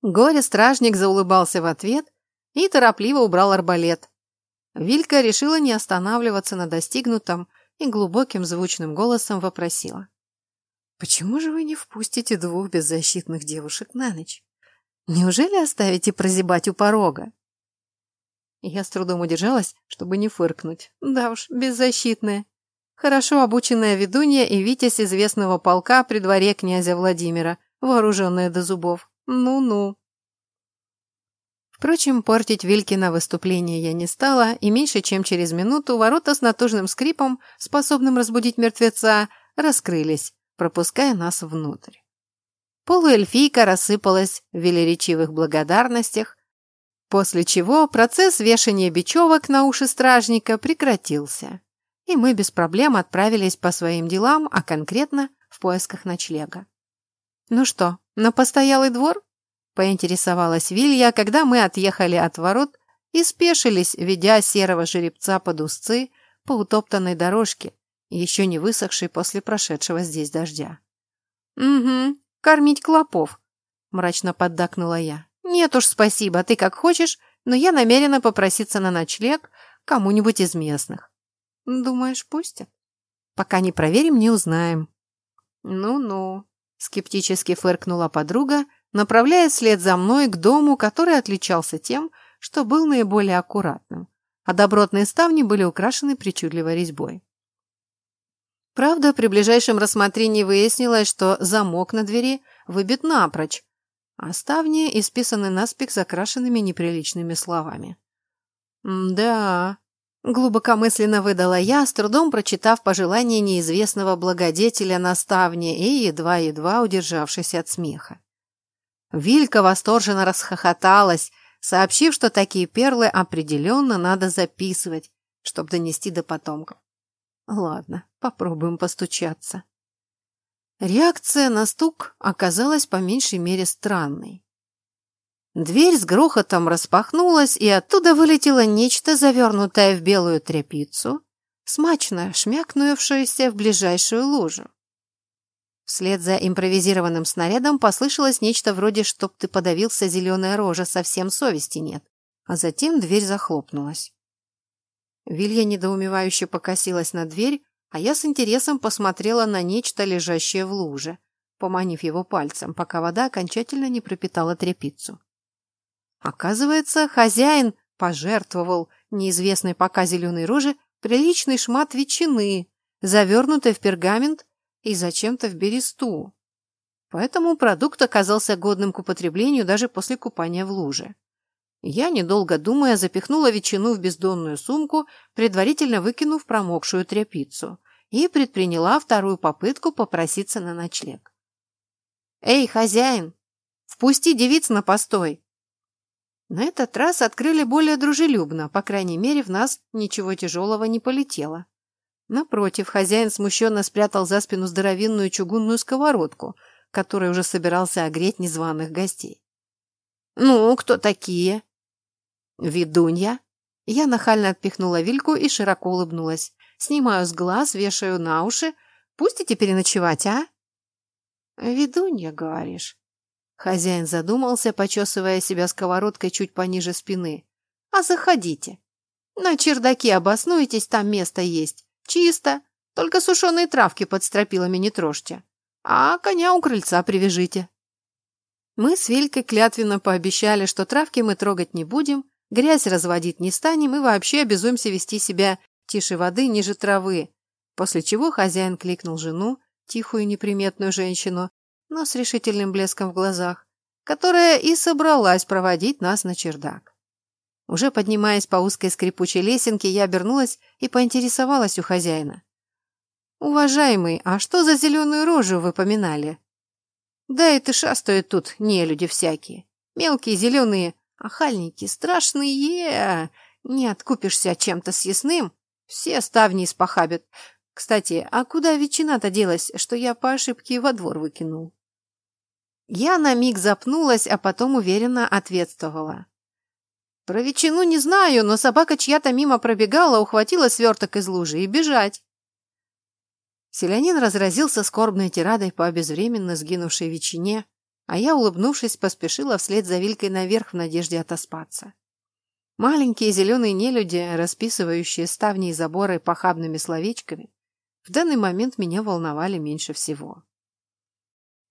Горе-стражник заулыбался в ответ и торопливо убрал арбалет. Вилька решила не останавливаться на достигнутом и глубоким звучным голосом вопросила. «Почему же вы не впустите двух беззащитных девушек на ночь? Неужели оставите прозябать у порога?» Я с трудом удержалась, чтобы не фыркнуть. Да уж, беззащитная. Хорошо обученная ведунья и витязь известного полка при дворе князя Владимира, вооруженная до зубов. Ну-ну. Впрочем, портить Вилькина выступление я не стала, и меньше чем через минуту ворота с натужным скрипом, способным разбудить мертвеца, раскрылись, пропуская нас внутрь. Полуэльфийка рассыпалась в велеречивых благодарностях, после чего процесс вешания бечевок на уши стражника прекратился, и мы без проблем отправились по своим делам, а конкретно в поисках ночлега. «Ну что, на постоялый двор?» – поинтересовалась Вилья, когда мы отъехали от ворот и спешились, ведя серого жеребца под узцы по утоптанной дорожке, еще не высохшей после прошедшего здесь дождя. «Угу, кормить клопов», – мрачно поддакнула я. «Нет уж, спасибо, ты как хочешь, но я намерена попроситься на ночлег кому-нибудь из местных». «Думаешь, пустят?» «Пока не проверим, не узнаем». «Ну-ну», Скептически фыркнула подруга, направляясь вслед за мной к дому, который отличался тем, что был наиболее аккуратным, а добротные ставни были украшены причудливой резьбой. Правда, при ближайшем рассмотрении выяснилось, что замок на двери выбит напрочь, а ставни исписаны наспех закрашенными неприличными словами. «Да», Глубокомысленно выдала я, с трудом прочитав пожелание неизвестного благодетеля наставни и едва-едва удержавшись от смеха. Вилька восторженно расхохоталась, сообщив, что такие перлы определенно надо записывать, чтобы донести до потомков. Ладно, попробуем постучаться. Реакция на стук оказалась по меньшей мере странной. Дверь с грохотом распахнулась, и оттуда вылетело нечто, завернутое в белую тряпицу, смачно шмякнувшееся в ближайшую лужу. Вслед за импровизированным снарядом послышалось нечто вроде «чтоб ты подавился, зеленая рожа, совсем совести нет», а затем дверь захлопнулась. Вилья недоумевающе покосилась на дверь, а я с интересом посмотрела на нечто, лежащее в луже, поманив его пальцем, пока вода окончательно не пропитала тряпицу. Оказывается, хозяин пожертвовал неизвестной пока зеленой роже приличный шмат ветчины, завернутое в пергамент и зачем-то в бересту. Поэтому продукт оказался годным к употреблению даже после купания в луже. Я, недолго думая, запихнула ветчину в бездонную сумку, предварительно выкинув промокшую тряпицу, и предприняла вторую попытку попроситься на ночлег. «Эй, хозяин, впусти девиц на постой!» На этот раз открыли более дружелюбно, по крайней мере, в нас ничего тяжелого не полетело. Напротив, хозяин смущенно спрятал за спину здоровенную чугунную сковородку, которой уже собирался огреть незваных гостей. «Ну, кто такие?» «Ведунья!» Я нахально отпихнула вильку и широко улыбнулась. Снимаю с глаз, вешаю на уши. Пустите переночевать, а? «Ведунья, говоришь?» Хозяин задумался, почесывая себя сковородкой чуть пониже спины. «А заходите. На чердаке обоснуетесь, там место есть. Чисто. Только сушеные травки под стропилами не трожьте. А коня у крыльца привяжите». Мы с Вилькой клятвенно пообещали, что травки мы трогать не будем, Грязь разводить не станем и вообще обязуемся вести себя тише воды, ниже травы. После чего хозяин кликнул жену, тихую неприметную женщину, но с решительным блеском в глазах, которая и собралась проводить нас на чердак. Уже поднимаясь по узкой скрипучей лесенке, я обернулась и поинтересовалась у хозяина. «Уважаемый, а что за зеленую рожу вы поминали?» «Да это шастают тут не люди всякие. Мелкие зеленые Ахальники страшные! Не откупишься чем-то съестным, все ставни испохабят. Кстати, а куда ветчина-то делась, что я по ошибке во двор выкинул? Я на миг запнулась, а потом уверенно ответствовала. Про ветчину не знаю, но собака чья-то мимо пробегала, ухватила сверток из лужи и бежать. Селянин разразился скорбной тирадой по безвременно сгинувшей ветчине, а я, улыбнувшись, поспешила вслед за Вилькой наверх в надежде отоспаться. Маленькие зеленые нелюди, расписывающие ставни и заборы похабными словечками, в данный момент меня волновали меньше всего.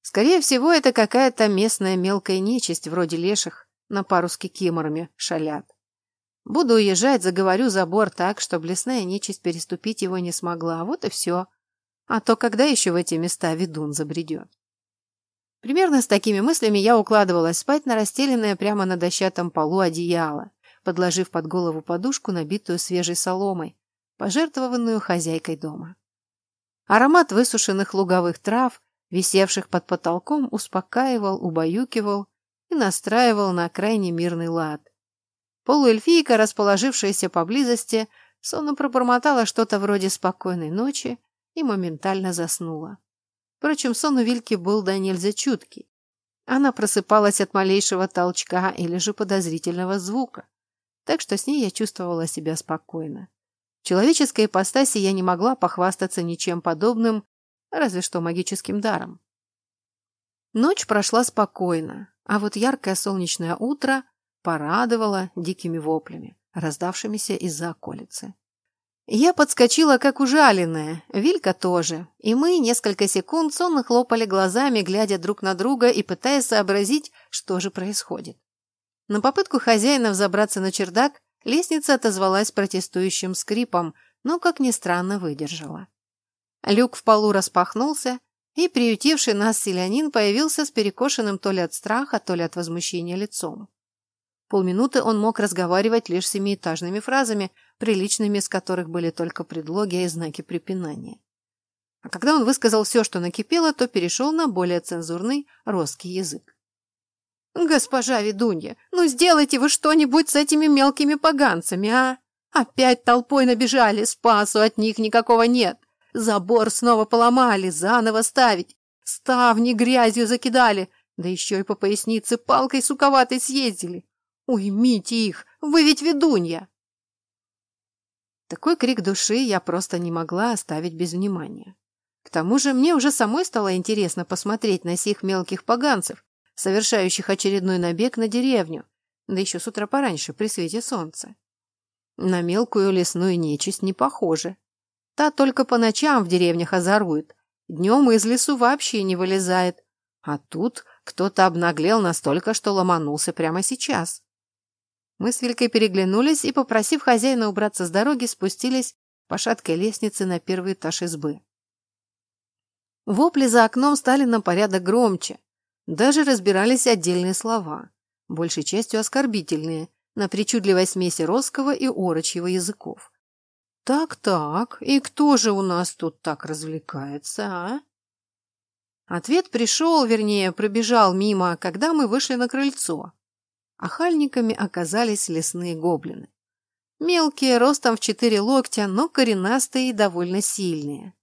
Скорее всего, это какая-то местная мелкая нечисть, вроде леших, на пару с кикиморами шалят. Буду уезжать, заговорю забор так, чтобы лесная нечисть переступить его не смогла, вот и все. А то когда еще в эти места ведун забредет? Примерно с такими мыслями я укладывалась спать на расстеленное прямо на дощатом полу одеяло, подложив под голову подушку, набитую свежей соломой, пожертвованную хозяйкой дома. Аромат высушенных луговых трав, висевших под потолком, успокаивал, убаюкивал настраивал на крайне мирный лад. Полуэльфийка, расположившаяся поблизости, сонно пробормотала что-то вроде «спокойной ночи» и моментально заснула. Впрочем, сон у Вильки был да нельзя чуткий. Она просыпалась от малейшего толчка или же подозрительного звука, так что с ней я чувствовала себя спокойно. В человеческой ипостаси я не могла похвастаться ничем подобным, разве что магическим даром. Ночь прошла спокойно, а вот яркое солнечное утро порадовало дикими воплями, раздавшимися из-за околицы. Я подскочила, как ужаленная, Вилька тоже, и мы несколько секунд сонно хлопали глазами, глядя друг на друга и пытаясь сообразить, что же происходит. На попытку хозяина взобраться на чердак лестница отозвалась протестующим скрипом, но, как ни странно, выдержала. Люк в полу распахнулся, и приютивший нас селянин появился с перекошенным то ли от страха, то ли от возмущения лицом. Полминуты он мог разговаривать лишь семиэтажными фразами, приличными из которых были только предлоги и знаки препинания. А когда он высказал все, что накипело, то перешел на более цензурный русский язык. «Госпожа ведунья, ну сделайте вы что-нибудь с этими мелкими поганцами, а? Опять толпой набежали, спасу от них никакого нет. Забор снова поломали, заново ставить. Ставни грязью закидали, да еще и по пояснице палкой суковатой съездили. Уймите их, вы ведь ведунья!» Такой крик души я просто не могла оставить без внимания. К тому же мне уже самой стало интересно посмотреть на сих мелких поганцев, совершающих очередной набег на деревню, да еще с утра пораньше, при свете солнца. На мелкую лесную нечисть не похоже. Та только по ночам в деревнях озорует, днем из лесу вообще не вылезает. А тут кто-то обнаглел настолько, что ломанулся прямо сейчас. Мы с Вилькой переглянулись и, попросив хозяина убраться с дороги, спустились по шаткой лестнице на первый этаж избы. Вопли за окном стали на порядок громче. Даже разбирались отдельные слова, большей частью оскорбительные, на причудливой смеси русского и орочьего языков. «Так-так, и кто же у нас тут так развлекается, а?» Ответ пришел, вернее, пробежал мимо, когда мы вышли на крыльцо. Охальниками оказались лесные гоблины. Мелкие, ростом в четыре локтя, но коренастые и довольно сильные.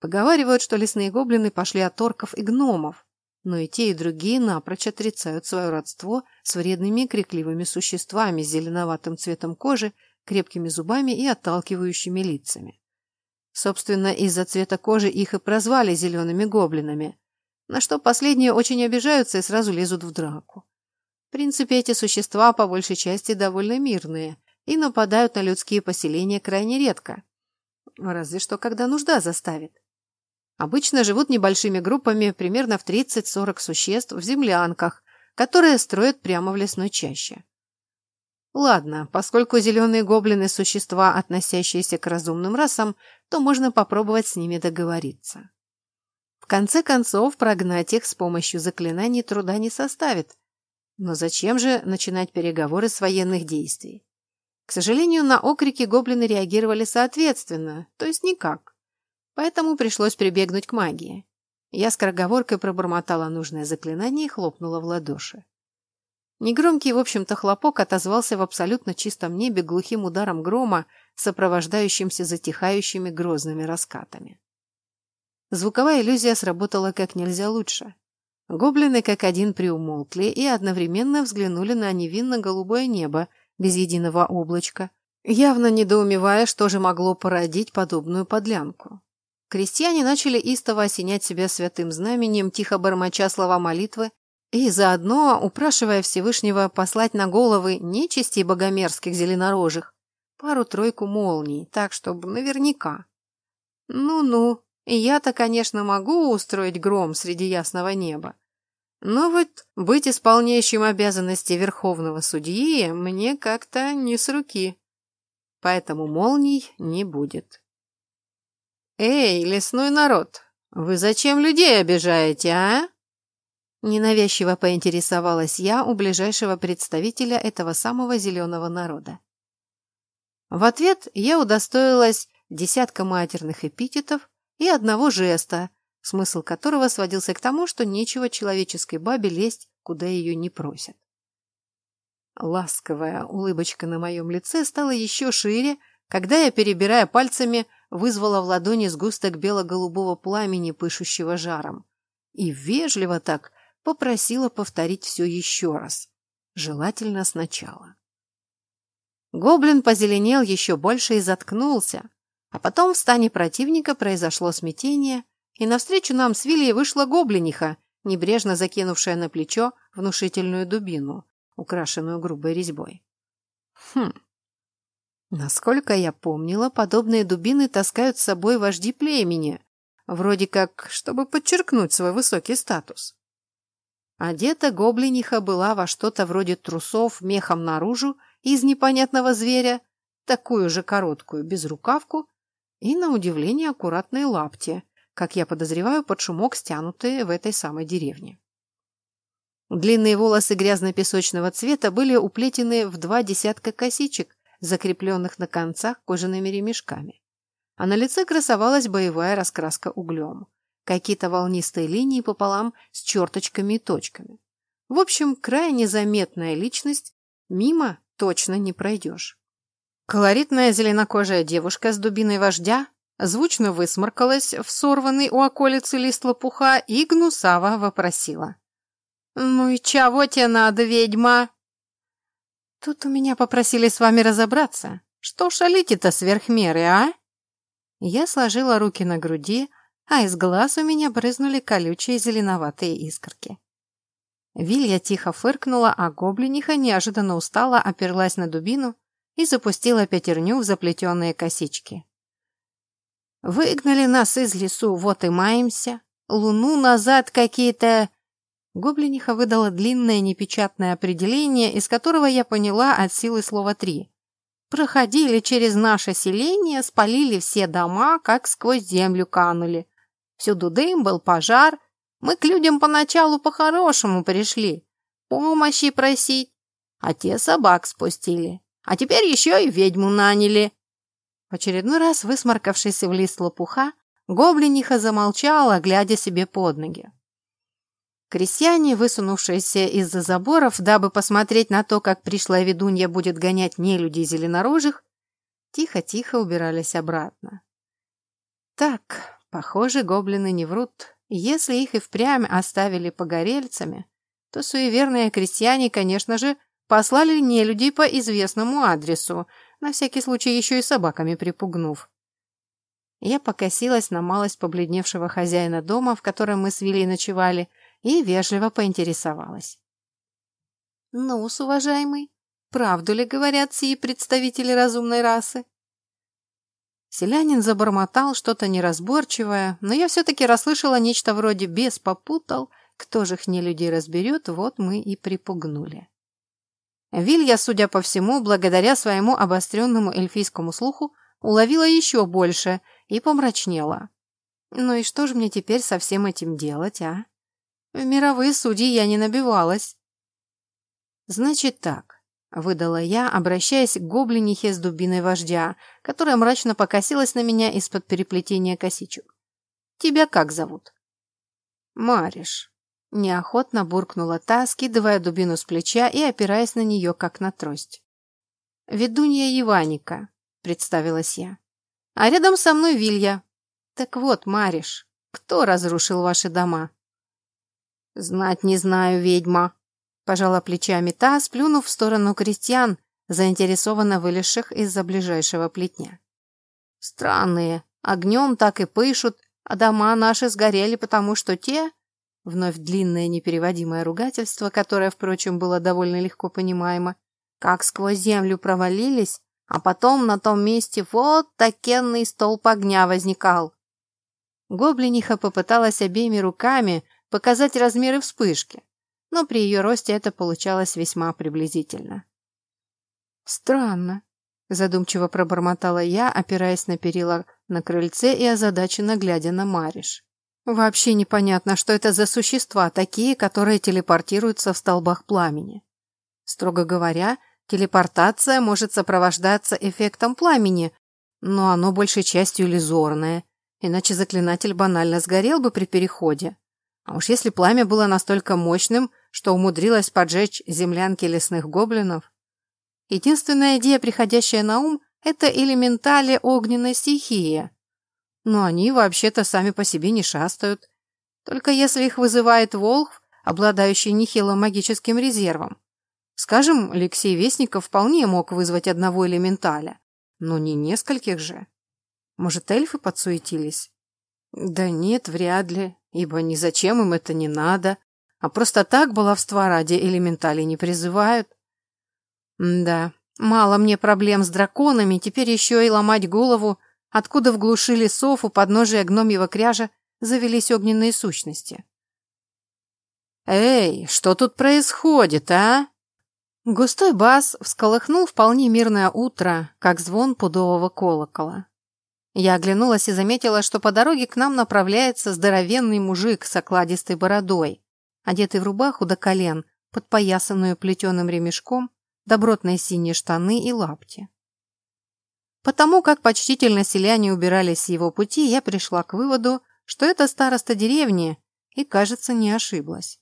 Поговаривают, что лесные гоблины пошли от орков и гномов, но и те, и другие напрочь отрицают свое родство с вредными крикливыми существами с зеленоватым цветом кожи, крепкими зубами и отталкивающими лицами. Собственно, из-за цвета кожи их и прозвали зелеными гоблинами, на что последние очень обижаются и сразу лезут в драку. В принципе, эти существа по большей части довольно мирные и нападают на людские поселения крайне редко. Разве что, когда нужда заставит. Обычно живут небольшими группами, примерно в 30-40 существ в землянках, которые строят прямо в лесной чаще. Ладно, поскольку зеленые гоблины – существа, относящиеся к разумным расам, то можно попробовать с ними договориться. В конце концов, прогнать их с помощью заклинаний труда не составит. Но зачем же начинать переговоры с военных действий? К сожалению, на окрики гоблины реагировали соответственно, то есть никак. Поэтому пришлось прибегнуть к магии. Я скороговоркой пробормотала нужное заклинание и хлопнула в ладоши. Негромкий, в общем-то, хлопок отозвался в абсолютно чистом небе глухим ударом грома, сопровождающимся затихающими грозными раскатами. Звуковая иллюзия сработала как нельзя лучше. Гоблины как один приумолкли и одновременно взглянули на невинно-голубое небо без единого облачка, явно недоумевая, что же могло породить подобную подлянку. Крестьяне начали истово осенять себя святым знаменем, тихо бормоча слова молитвы и заодно упрашивая Всевышнего послать на головы нечисти богомерзких зеленорожих пару-тройку молний, так, чтобы наверняка. Ну-ну, я-то, конечно, могу устроить гром среди ясного неба. Но вот быть исполняющим обязанности верховного судьи мне как-то не с руки. Поэтому молний не будет. «Эй, лесной народ, вы зачем людей обижаете, а?» Ненавязчиво поинтересовалась я у ближайшего представителя этого самого зеленого народа. В ответ я удостоилась десятка матерных эпитетов и одного жеста, смысл которого сводился к тому, что нечего человеческой бабе лезть, куда ее не просят. Ласковая улыбочка на моем лице стала еще шире, когда я, перебирая пальцами, вызвала в ладони сгусток бело-голубого пламени, пышущего жаром, и вежливо так попросила повторить все еще раз, желательно сначала. Гоблин позеленел еще больше и заткнулся, а потом в стане противника произошло смятение, и навстречу нам с Вильей вышла гоблиниха, небрежно закинувшая на плечо внушительную дубину, украшенную грубой резьбой. Хм. Насколько я помнила, подобные дубины таскают с собой вожди племени, вроде как, чтобы подчеркнуть свой высокий статус. Одета гоблиниха была во что-то вроде трусов мехом наружу из непонятного зверя, такую же короткую безрукавку и, на удивление, аккуратные лапти, как я подозреваю, под шумок стянутые в этой самой деревне. Длинные волосы грязно-песочного цвета были уплетены в два десятка косичек, закрепленных на концах кожаными ремешками. А на лице красовалась боевая раскраска углем какие-то волнистые линии пополам с черточками и точками. В общем, крайне заметная личность, мимо точно не пройдешь. Колоритная зеленокожая девушка с дубиной вождя звучно высморкалась в сорванный у околицы лист лопуха и гнусаво вопросила. «Ну и чего тебе надо, ведьма?» «Тут у меня попросили с вами разобраться. Что шалите-то сверх меры, а?» Я сложила руки на груди, а из глаз у меня брызнули колючие зеленоватые искорки. Вилья тихо фыркнула, а гоблиниха неожиданно устала, оперлась на дубину и запустила пятерню в заплетенные косички. «Выгнали нас из лесу, вот и маемся. Луну назад какие-то...» Гоблиниха выдала длинное непечатное определение, из которого я поняла от силы слова «три». Проходили через наше селение, спалили все дома, как сквозь землю канули. Всюду дым был, пожар. Мы к людям поначалу по-хорошему пришли. Помощи просить. А те собак спустили. А теперь еще и ведьму наняли. В очередной раз, высморкавшись в лист лопуха, гоблиниха замолчала, глядя себе под ноги. Крестьяне, высунувшиеся из-за заборов, дабы посмотреть на то, как пришлая ведунья будет гонять нелюдей зеленорожих, тихо-тихо убирались обратно. Так, похоже, гоблины не врут. Если их и впрямь оставили погорельцами, то суеверные крестьяне, конечно же, послали нелюдей по известному адресу, на всякий случай еще и собаками припугнув. Я покосилась на малость побледневшего хозяина дома, в котором мы с Вилей ночевали, и вежливо поинтересовалась. «Ну-с, уважаемый, правду ли говорят сии представители разумной расы?» Селянин забормотал что-то неразборчивое, но я все-таки расслышала нечто вроде «бес попутал», кто же их не людей разберет, вот мы и припугнули. Вилья, судя по всему, благодаря своему обостренному эльфийскому слуху, уловила еще больше и помрачнела. Ну и что же мне теперь со всем этим делать, а? В мировые судьи я не набивалась. Значит так, выдала я, обращаясь к гоблинихе с дубиной вождя, которая мрачно покосилась на меня из-под переплетения косичек. Тебя как зовут? Мариш. Неохотно буркнула та, скидывая дубину с плеча и опираясь на нее, как на трость. «Ведунья Иваника», — представилась я. «А рядом со мной Вилья. Так вот, Мариш, кто разрушил ваши дома?» «Знать не знаю, ведьма», — пожала плечами та, сплюнув в сторону крестьян, заинтересованно вылезших из-за ближайшего плетня. «Странные, огнем так и пышут, а дома наши сгорели, потому что те Вновь длинное непереводимое ругательство, которое, впрочем, было довольно легко понимаемо. Как сквозь землю провалились, а потом на том месте вот такенный столб огня возникал. Гоблиниха попыталась обеими руками показать размеры вспышки, но при ее росте это получалось весьма приблизительно. «Странно», — задумчиво пробормотала я, опираясь на перила на крыльце и озадаченно глядя на Мариш. Вообще непонятно, что это за существа такие, которые телепортируются в столбах пламени. Строго говоря, телепортация может сопровождаться эффектом пламени, но оно большей частью иллюзорное, иначе заклинатель банально сгорел бы при переходе. А уж если пламя было настолько мощным, что умудрилось поджечь землянки лесных гоблинов. Единственная идея, приходящая на ум, это элементали огненной стихии, но они вообще-то сами по себе не шастают. Только если их вызывает волх, обладающий нехилым магическим резервом. Скажем, Алексей Вестников вполне мог вызвать одного элементаля, но не нескольких же. Может, эльфы подсуетились? Да нет, вряд ли, ибо ни зачем им это не надо, а просто так баловства ради элементалей не призывают. Да, мало мне проблем с драконами, теперь еще и ломать голову, откуда в глуши лесов у подножия гномьего кряжа завелись огненные сущности. «Эй, что тут происходит, а?» Густой бас всколыхнул вполне мирное утро, как звон пудового колокола. Я оглянулась и заметила, что по дороге к нам направляется здоровенный мужик с окладистой бородой, одетый в рубаху до колен, подпоясанную плетеным ремешком, добротные синие штаны и лапти. Потому как почтительно селяне убирались с его пути, я пришла к выводу, что это староста деревни, и, кажется, не ошиблась.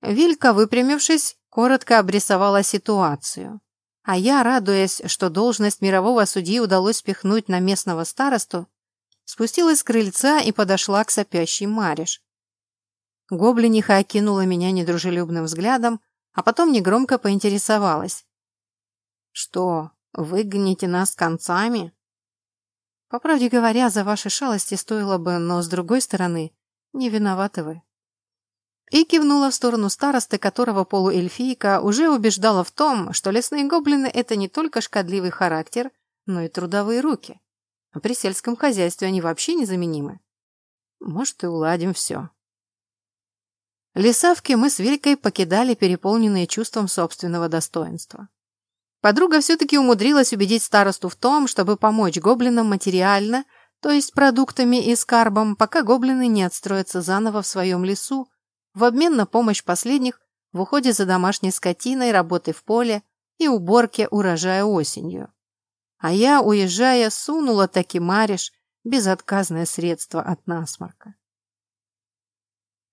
Вилька, выпрямившись, коротко обрисовала ситуацию. А я, радуясь, что должность мирового судьи удалось спихнуть на местного старосту, спустилась с крыльца и подошла к сопящей Мариш. Гоблиниха окинула меня недружелюбным взглядом, а потом негромко поинтересовалась. «Что, Выгоните нас концами? По правде говоря, за ваши шалости стоило бы, но, с другой стороны, не виноваты вы. И кивнула в сторону старосты, которого полуэльфийка уже убеждала в том, что лесные гоблины – это не только шкодливый характер, но и трудовые руки. При сельском хозяйстве они вообще незаменимы. Может, и уладим все. Лесавки мы с Вилькой покидали переполненные чувством собственного достоинства. Подруга все-таки умудрилась убедить старосту в том, чтобы помочь гоблинам материально, то есть продуктами и скарбом, пока гоблины не отстроятся заново в своем лесу, в обмен на помощь последних в уходе за домашней скотиной, работой в поле и уборке урожая осенью. А я, уезжая, сунула таки Мариш безотказное средство от насморка.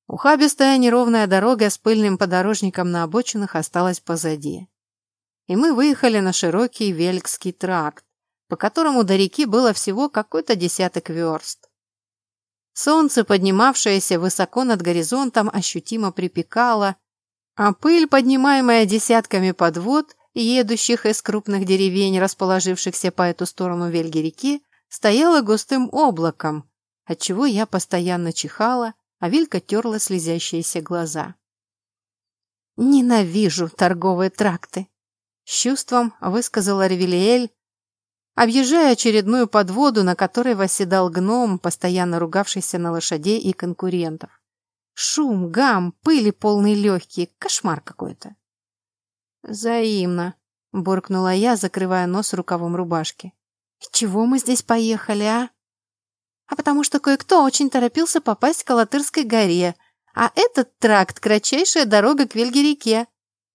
Ухабистая неровная дорога с пыльным подорожником на обочинах осталась позади. И мы выехали на широкий Вельгский тракт, по которому до реки было всего какой-то десяток верст. Солнце, поднимавшееся высоко над горизонтом, ощутимо припекало, а пыль, поднимаемая десятками подвод, едущих из крупных деревень, расположившихся по эту сторону Вельги-реки, стояла густым облаком, отчего я постоянно чихала, а Вилька терла слезящиеся глаза. «Ненавижу торговые тракты!» С чувством высказала Ревелиэль, объезжая очередную подводу, на которой восседал гном, постоянно ругавшийся на лошадей и конкурентов. Шум, гам, пыли полные легкие, кошмар какой-то. «Взаимно», — буркнула я, закрывая нос рукавом рубашки. «Чего мы здесь поехали, а?» «А потому что кое-кто очень торопился попасть к Алатырской горе, а этот тракт — кратчайшая дорога к Вельге-реке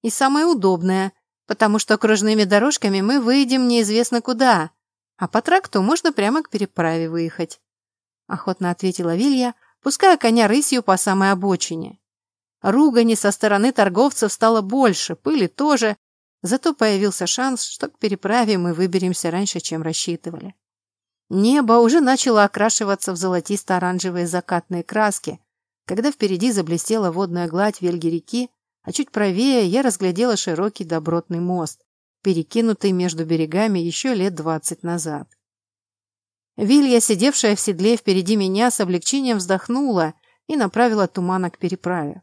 и самая удобная, потому что окружными дорожками мы выйдем неизвестно куда, а по тракту можно прямо к переправе выехать», — охотно ответила Вилья, пуская коня рысью по самой обочине. Ругани со стороны торговцев стало больше, пыли тоже, зато появился шанс, что к переправе мы выберемся раньше, чем рассчитывали. Небо уже начало окрашиваться в золотисто-оранжевые закатные краски, когда впереди заблестела водная гладь Вельги реки, а чуть правее я разглядела широкий добротный мост, перекинутый между берегами еще лет двадцать назад. Вилья, сидевшая в седле впереди меня, с облегчением вздохнула и направила тумана к переправе.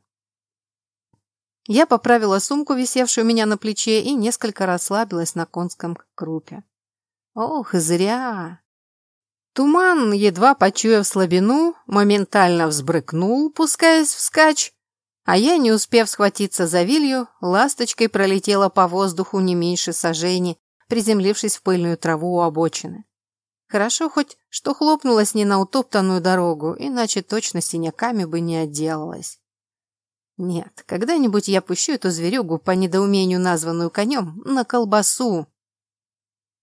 Я поправила сумку, висевшую у меня на плече, и несколько расслабилась на конском крупе. Ох, зря! Туман, едва почуяв слабину, моментально взбрыкнул, пускаясь вскачь, а я, не успев схватиться за вилью, ласточкой пролетела по воздуху не меньше сажени, приземлившись в пыльную траву у обочины. Хорошо хоть, что хлопнулась не на утоптанную дорогу, иначе точно синяками бы не отделалась. Нет, когда-нибудь я пущу эту зверюгу, по недоумению названную конем, на колбасу.